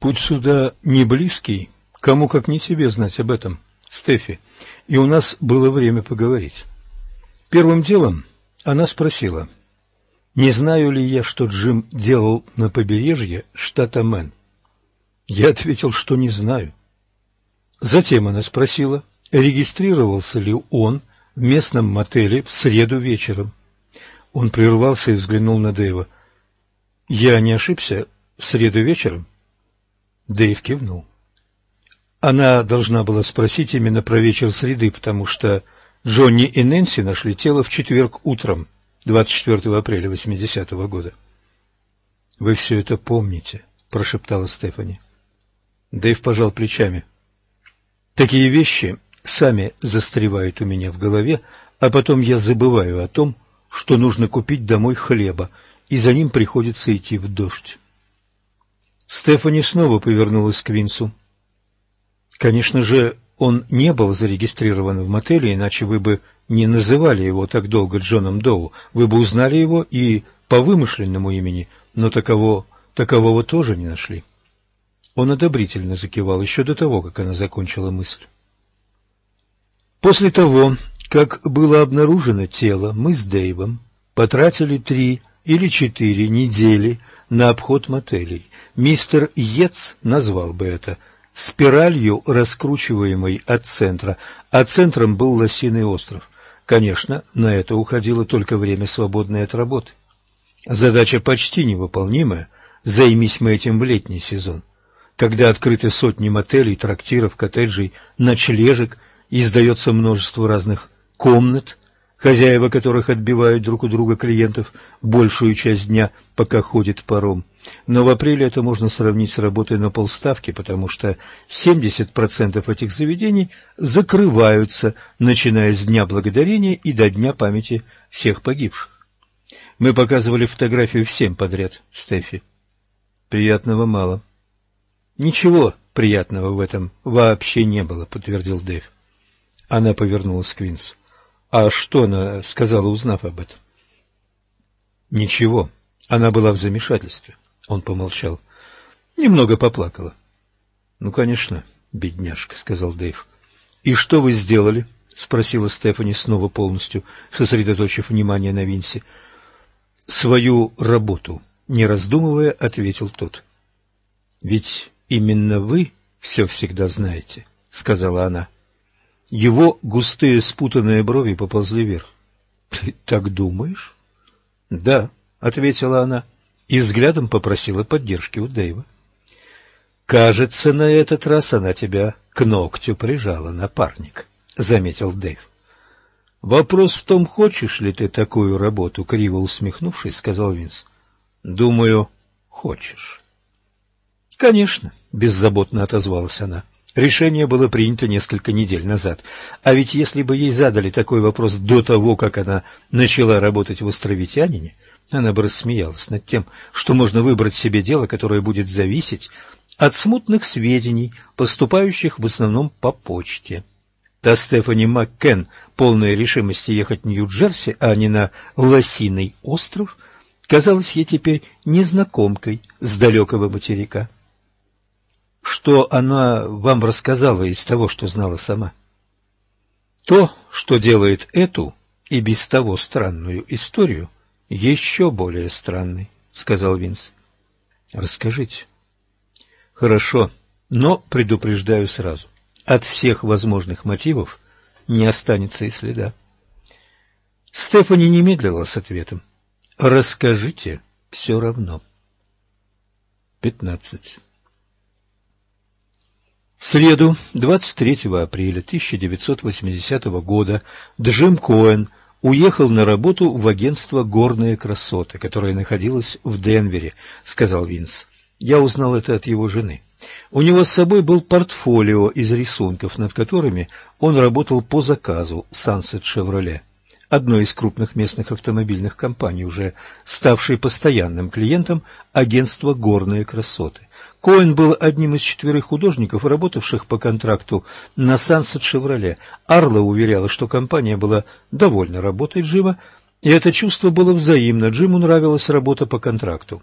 Путь сюда не близкий, кому как не тебе знать об этом, Стефи, и у нас было время поговорить. Первым делом она спросила, не знаю ли я, что Джим делал на побережье штата Мэн. Я ответил, что не знаю. Затем она спросила, регистрировался ли он в местном мотеле в среду вечером. Он прервался и взглянул на Дэйва. «Я не ошибся? В среду вечером?» Дэйв кивнул. Она должна была спросить именно про вечер среды, потому что Джонни и Нэнси нашли тело в четверг утром, 24 апреля 80-го года. «Вы все это помните», — прошептала Стефани. Дэйв пожал плечами. «Такие вещи сами застревают у меня в голове, а потом я забываю о том, что нужно купить домой хлеба, и за ним приходится идти в дождь». Стефани снова повернулась к Винсу. Конечно же, он не был зарегистрирован в мотеле, иначе вы бы не называли его так долго Джоном Доу. Вы бы узнали его и по вымышленному имени, но таково, такового тоже не нашли. Он одобрительно закивал еще до того, как она закончила мысль. После того, как было обнаружено тело, мы с Дэйвом потратили три или четыре недели на обход мотелей. Мистер Йетс назвал бы это спиралью, раскручиваемой от центра, а центром был Лосиный остров. Конечно, на это уходило только время, свободное от работы. Задача почти невыполнимая, займись мы этим в летний сезон, когда открыты сотни мотелей, трактиров, коттеджей, ночлежек, издается множество разных комнат, хозяева которых отбивают друг у друга клиентов большую часть дня, пока ходит паром. Но в апреле это можно сравнить с работой на полставки, потому что 70% этих заведений закрываются, начиная с Дня Благодарения и до Дня памяти всех погибших. Мы показывали фотографию всем подряд, Стефи. Приятного мало. Ничего приятного в этом вообще не было, подтвердил Дэйв. Она повернулась к Винсу. А что она сказала, узнав об этом? Ничего. Она была в замешательстве. Он помолчал. Немного поплакала. Ну, конечно, бедняжка, сказал Дэйв. И что вы сделали? спросила Стефани снова полностью, сосредоточив внимание на Винсе. Свою работу, не раздумывая, ответил тот. Ведь именно вы все всегда знаете, сказала она. Его густые спутанные брови поползли вверх. — Ты так думаешь? — Да, — ответила она и взглядом попросила поддержки у Дэйва. — Кажется, на этот раз она тебя к ногтю прижала, напарник, — заметил Дэйв. — Вопрос в том, хочешь ли ты такую работу, — криво усмехнувшись, сказал Винс. — Думаю, хочешь. — Конечно, — беззаботно отозвалась она. Решение было принято несколько недель назад. А ведь если бы ей задали такой вопрос до того, как она начала работать в «Островитянине», она бы рассмеялась над тем, что можно выбрать себе дело, которое будет зависеть от смутных сведений, поступающих в основном по почте. Та Стефани Маккен, полная решимости ехать в Нью-Джерси, а не на Лосиный остров, казалась ей теперь незнакомкой с далекого материка что она вам рассказала из того, что знала сама? То, что делает эту и без того странную историю, еще более странной, — сказал Винс. — Расскажите. — Хорошо, но предупреждаю сразу. От всех возможных мотивов не останется и следа. Стефани не медлила с ответом. — Расскажите все равно. Пятнадцать. В среду, 23 апреля 1980 года, Джим Коэн уехал на работу в агентство «Горные красоты», которое находилось в Денвере, сказал Винс. Я узнал это от его жены. У него с собой был портфолио из рисунков, над которыми он работал по заказу Sunset Chevrolet, одной из крупных местных автомобильных компаний, уже ставшей постоянным клиентом агентства «Горные красоты». Коэн был одним из четверых художников, работавших по контракту на Сансет Шевроле. Арла уверяла, что компания была довольна работой Джима, и это чувство было взаимно. Джиму нравилась работа по контракту.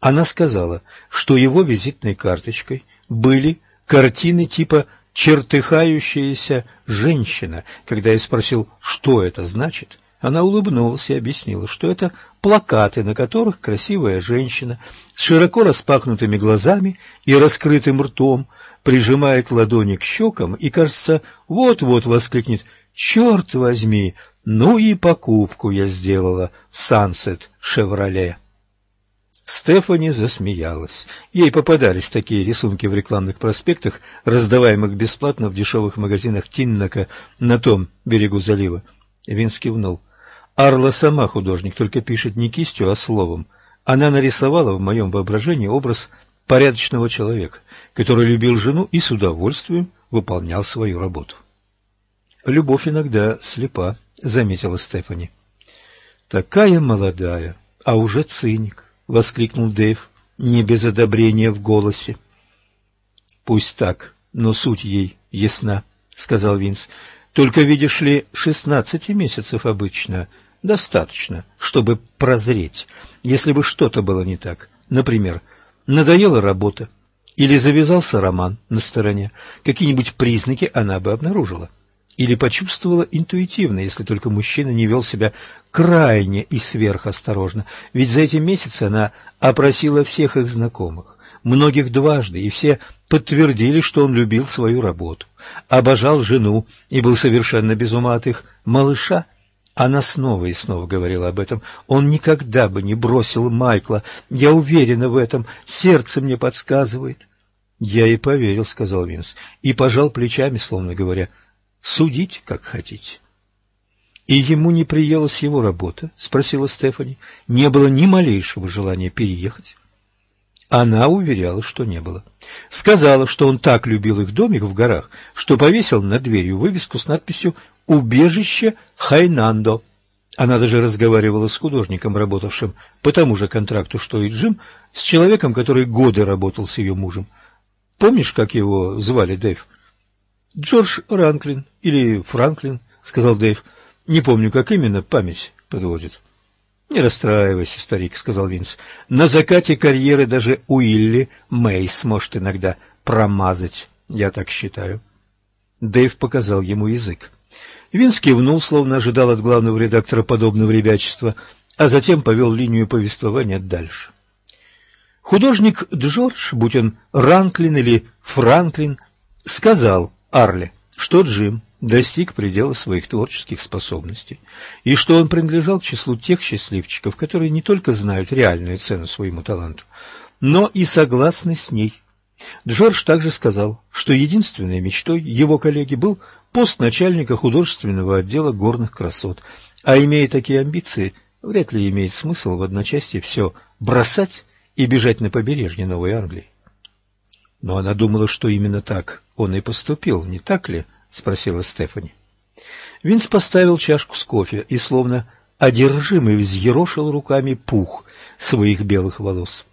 Она сказала, что его визитной карточкой были картины типа «чертыхающаяся женщина». Когда я спросил, что это значит, она улыбнулась и объяснила, что это плакаты, на которых красивая женщина с широко распахнутыми глазами и раскрытым ртом прижимает ладони к щекам и, кажется, вот-вот воскликнет «Черт возьми! Ну и покупку я сделала в Сансет Шевроле!» Стефани засмеялась. Ей попадались такие рисунки в рекламных проспектах, раздаваемых бесплатно в дешевых магазинах Тиннака на том берегу залива. Винс кивнул. Арла сама художник, только пишет не кистью, а словом. Она нарисовала в моем воображении образ порядочного человека, который любил жену и с удовольствием выполнял свою работу. «Любовь иногда слепа», — заметила Стефани. «Такая молодая, а уже циник», — воскликнул Дэйв, не без одобрения в голосе. «Пусть так, но суть ей ясна», — сказал Винс. «Только, видишь ли, шестнадцати месяцев обычно достаточно, чтобы прозреть, если бы что-то было не так. Например, надоела работа или завязался роман на стороне, какие-нибудь признаки она бы обнаружила. Или почувствовала интуитивно, если только мужчина не вел себя крайне и сверхосторожно, ведь за эти месяцы она опросила всех их знакомых, многих дважды, и все подтвердили, что он любил свою работу, обожал жену и был совершенно без ума от их малыша она снова и снова говорила об этом. Он никогда бы не бросил Майкла. Я уверена в этом. Сердце мне подсказывает. Я и поверил, сказал Винс, и пожал плечами, словно говоря, судить, как хотите. И ему не приелась его работа? спросила Стефани. Не было ни малейшего желания переехать. Она уверяла, что не было. Сказала, что он так любил их домик в горах, что повесил над дверью вывеску с надписью убежище Хайнандо. Она даже разговаривала с художником, работавшим по тому же контракту, что и Джим, с человеком, который годы работал с ее мужем. Помнишь, как его звали, Дэйв? Джордж Ранклин или Франклин, сказал Дэйв. Не помню, как именно, память подводит. Не расстраивайся, старик, сказал Винс. На закате карьеры даже Уилли Мейс может иногда промазать, я так считаю. Дэйв показал ему язык. Винс кивнул, словно ожидал от главного редактора подобного ребячества, а затем повел линию повествования дальше. Художник Джордж, будь он Ранклин или Франклин, сказал Арле, что Джим достиг предела своих творческих способностей, и что он принадлежал к числу тех счастливчиков, которые не только знают реальную цену своему таланту, но и согласны с ней. Джордж также сказал, что единственной мечтой его коллеги был пост начальника художественного отдела горных красот, а имея такие амбиции, вряд ли имеет смысл в одночасье все бросать и бежать на побережье Новой Англии. Но она думала, что именно так он и поступил, не так ли? — спросила Стефани. Винс поставил чашку с кофе и, словно одержимый, взъерошил руками пух своих белых волос.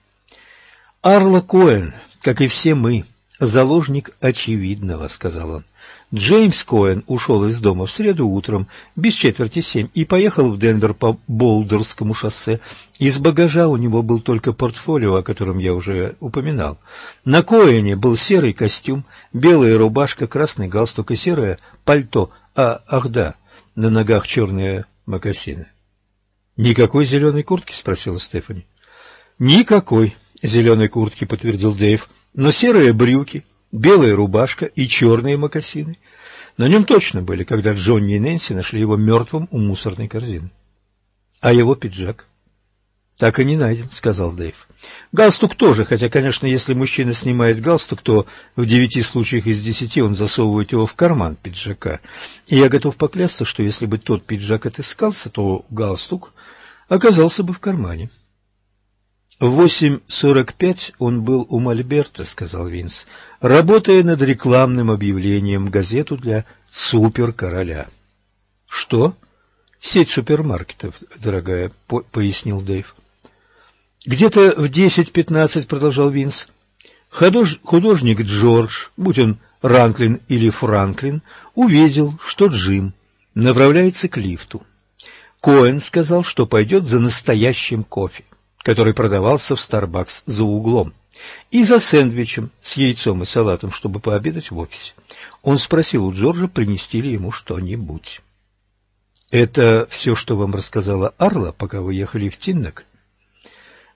Арла Коэн, как и все мы, заложник очевидного, — сказал он. Джеймс Коэн ушел из дома в среду утром, без четверти семь, и поехал в Денвер по Болдерскому шоссе. Из багажа у него был только портфолио, о котором я уже упоминал. На Коэне был серый костюм, белая рубашка, красный галстук и серое пальто. А, ах да, на ногах черные мокасины. «Никакой зеленой куртки?» — спросила Стефани. «Никакой зеленой куртки», — подтвердил Дэйв, — «но серые брюки, белая рубашка и черные мокасины. На нем точно были, когда Джонни и Нэнси нашли его мертвым у мусорной корзины. А его пиджак? Так и не найден, сказал Дэйв. Галстук тоже, хотя, конечно, если мужчина снимает галстук, то в девяти случаях из десяти он засовывает его в карман пиджака. И я готов поклясться, что если бы тот пиджак отыскался, то галстук оказался бы в кармане. В восемь сорок пять он был у Мольберта, сказал Винс, работая над рекламным объявлением газету для суперкороля. Что? Сеть супермаркетов, дорогая, по пояснил Дэйв. Где-то в десять-пятнадцать, продолжал Винс, худож художник Джордж, будь он Ранклин или Франклин, увидел, что Джим направляется к лифту. Коэн сказал, что пойдет за настоящим кофе. Который продавался в Старбакс за углом, и за сэндвичем с яйцом и салатом, чтобы пообедать в офисе. Он спросил у Джорджа, принести ли ему что-нибудь. «Это все, что вам рассказала Арла, пока вы ехали в Тиннок?»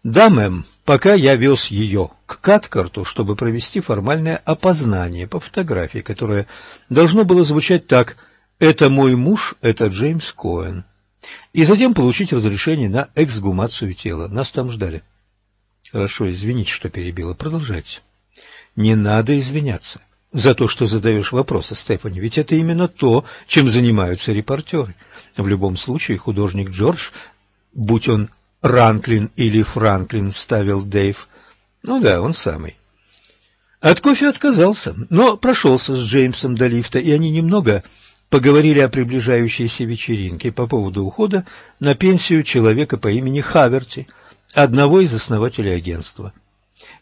«Да, мэм, пока я вез ее к Каткарту, чтобы провести формальное опознание по фотографии, которое должно было звучать так «Это мой муж, это Джеймс Коэн» и затем получить разрешение на эксгумацию тела. Нас там ждали. Хорошо, извините, что перебила. Продолжайте. Не надо извиняться за то, что задаешь вопросы, Стефани, ведь это именно то, чем занимаются репортеры. В любом случае, художник Джордж, будь он Ранклин или Франклин, ставил Дэйв. Ну да, он самый. От кофе отказался, но прошелся с Джеймсом до лифта, и они немного поговорили о приближающейся вечеринке по поводу ухода на пенсию человека по имени Хаверти, одного из основателей агентства.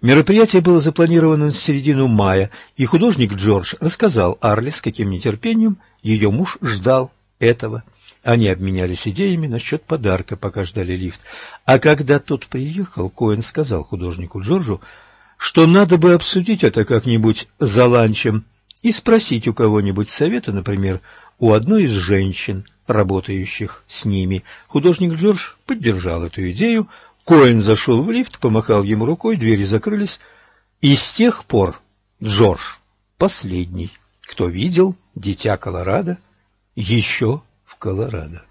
Мероприятие было запланировано на середину мая, и художник Джордж рассказал Арли, с каким нетерпением ее муж ждал этого. Они обменялись идеями насчет подарка, пока ждали лифт. А когда тот приехал, Коэн сказал художнику Джорджу, что надо бы обсудить это как-нибудь за ланчем и спросить у кого-нибудь совета, например, у одной из женщин, работающих с ними. Художник Джордж поддержал эту идею. Коэн зашел в лифт, помахал ему рукой, двери закрылись. И с тех пор Джордж последний, кто видел дитя Колорадо еще в Колорадо.